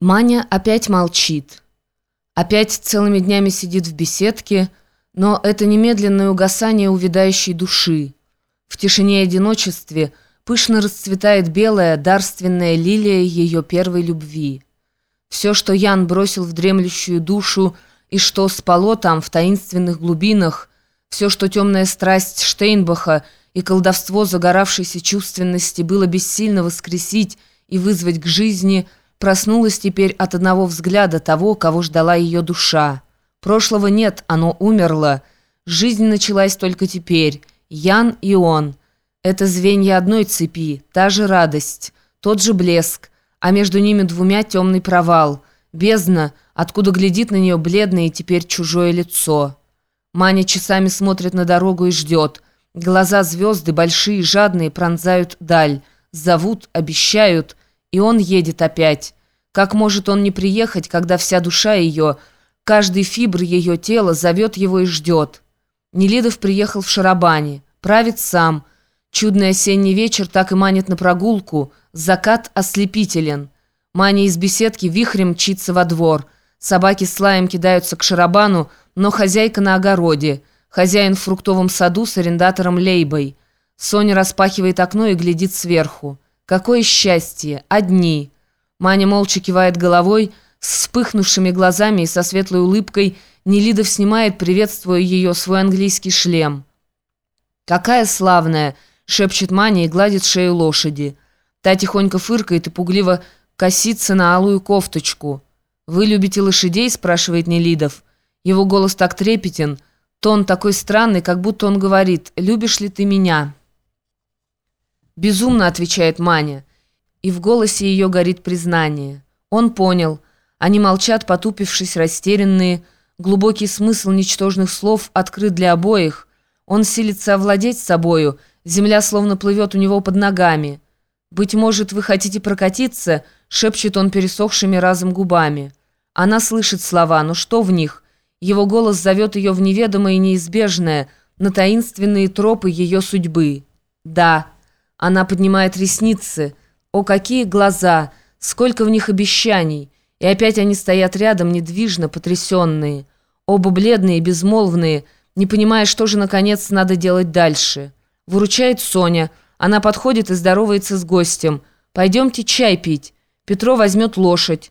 Маня опять молчит. Опять целыми днями сидит в беседке, но это немедленное угасание увядающей души. В тишине и одиночестве пышно расцветает белая, дарственная лилия ее первой любви. Все, что Ян бросил в дремлющую душу и что спало там в таинственных глубинах, все, что темная страсть Штейнбаха и колдовство загоравшейся чувственности было бессильно воскресить и вызвать к жизни – Проснулась теперь от одного взгляда того, кого ждала ее душа. Прошлого нет, оно умерло. Жизнь началась только теперь. Ян и он. Это звенья одной цепи, та же радость, тот же блеск, а между ними двумя темный провал. Бездна, откуда глядит на нее бледное и теперь чужое лицо. Маня часами смотрит на дорогу и ждет. Глаза звезды, большие, жадные, пронзают даль. Зовут, обещают, и он едет опять. Как может он не приехать, когда вся душа ее, каждый фибр ее тела зовет его и ждет? Нелидов приехал в Шарабане, правит сам. Чудный осенний вечер так и манит на прогулку. Закат ослепителен. Маня из беседки вихрем мчится во двор. Собаки с лаем кидаются к Шарабану, но хозяйка на огороде. Хозяин в фруктовом саду с арендатором Лейбой. Соня распахивает окно и глядит сверху. Какое счастье! Одни! Маня молча кивает головой, с вспыхнувшими глазами и со светлой улыбкой Нелидов снимает, приветствуя ее, свой английский шлем. «Какая славная!» — шепчет Маня и гладит шею лошади. Та тихонько фыркает и пугливо косится на алую кофточку. «Вы любите лошадей?» — спрашивает Нелидов. Его голос так трепетен, тон такой странный, как будто он говорит «Любишь ли ты меня?» «Безумно», — отвечает Маня и в голосе ее горит признание. Он понял. Они молчат, потупившись, растерянные. Глубокий смысл ничтожных слов открыт для обоих. Он силится овладеть собою. Земля словно плывет у него под ногами. «Быть может, вы хотите прокатиться?» — шепчет он пересохшими разом губами. Она слышит слова, но что в них? Его голос зовет ее в неведомое и неизбежное, на таинственные тропы ее судьбы. «Да». Она поднимает ресницы — о, какие глаза! Сколько в них обещаний! И опять они стоят рядом, недвижно, потрясенные. Оба бледные, безмолвные, не понимая, что же, наконец, надо делать дальше. Выручает Соня. Она подходит и здоровается с гостем. «Пойдемте чай пить. Петро возьмет лошадь».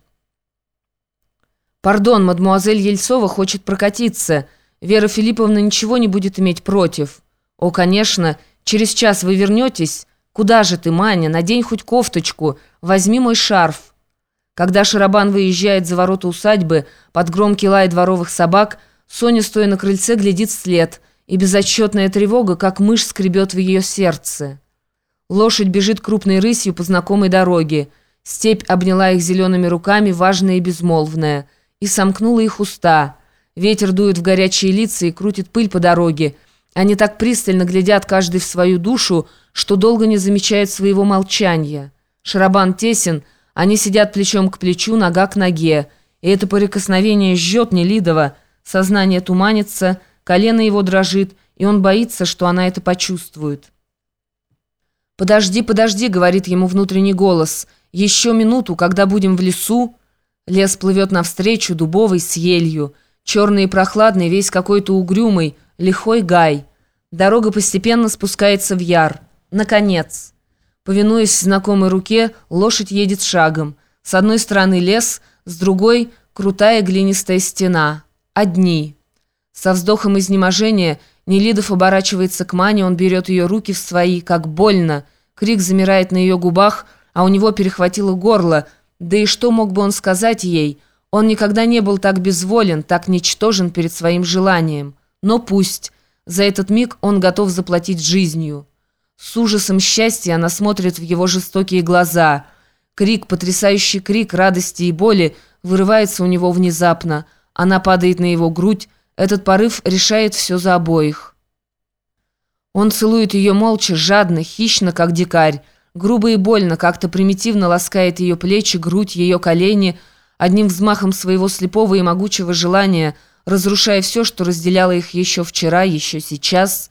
«Пардон, мадмуазель Ельцова хочет прокатиться. Вера Филипповна ничего не будет иметь против». «О, конечно, через час вы вернетесь». «Куда же ты, Маня? Надень хоть кофточку. Возьми мой шарф». Когда Шарабан выезжает за ворота усадьбы под громкий лай дворовых собак, Соня, стоя на крыльце, глядит вслед, и безотчетная тревога, как мышь, скребет в ее сердце. Лошадь бежит крупной рысью по знакомой дороге. Степь обняла их зелеными руками, важная и безмолвная, и сомкнула их уста. Ветер дует в горячие лица и крутит пыль по дороге, они так пристально глядят каждый в свою душу, что долго не замечают своего молчания. Шарабан тесен, они сидят плечом к плечу, нога к ноге. И это прикосновение жжет Нелидова, сознание туманится, колено его дрожит, и он боится, что она это почувствует. «Подожди, подожди», — говорит ему внутренний голос, — «еще минуту, когда будем в лесу». Лес плывет навстречу, дубовый, с елью, черный и прохладный, весь какой-то угрюмый, лихой гай. Дорога постепенно спускается в яр. Наконец. Повинуясь знакомой руке, лошадь едет шагом. С одной стороны лес, с другой — крутая глинистая стена. Одни. Со вздохом изнеможения Нелидов оборачивается к Мане, он берет ее руки в свои, как больно. Крик замирает на ее губах, а у него перехватило горло. Да и что мог бы он сказать ей? Он никогда не был так безволен, так ничтожен перед своим желанием. Но пусть. За этот миг он готов заплатить жизнью. С ужасом счастья она смотрит в его жестокие глаза. Крик, потрясающий крик радости и боли, вырывается у него внезапно. Она падает на его грудь. Этот порыв решает все за обоих. Он целует ее молча, жадно, хищно, как дикарь. Грубо и больно, как-то примитивно ласкает ее плечи, грудь, ее колени, одним взмахом своего слепого и могучего желания – разрушая все, что разделяло их еще вчера, еще сейчас.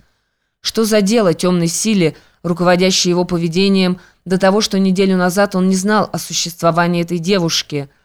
Что за дело темной силе, руководящей его поведением, до того, что неделю назад он не знал о существовании этой девушки –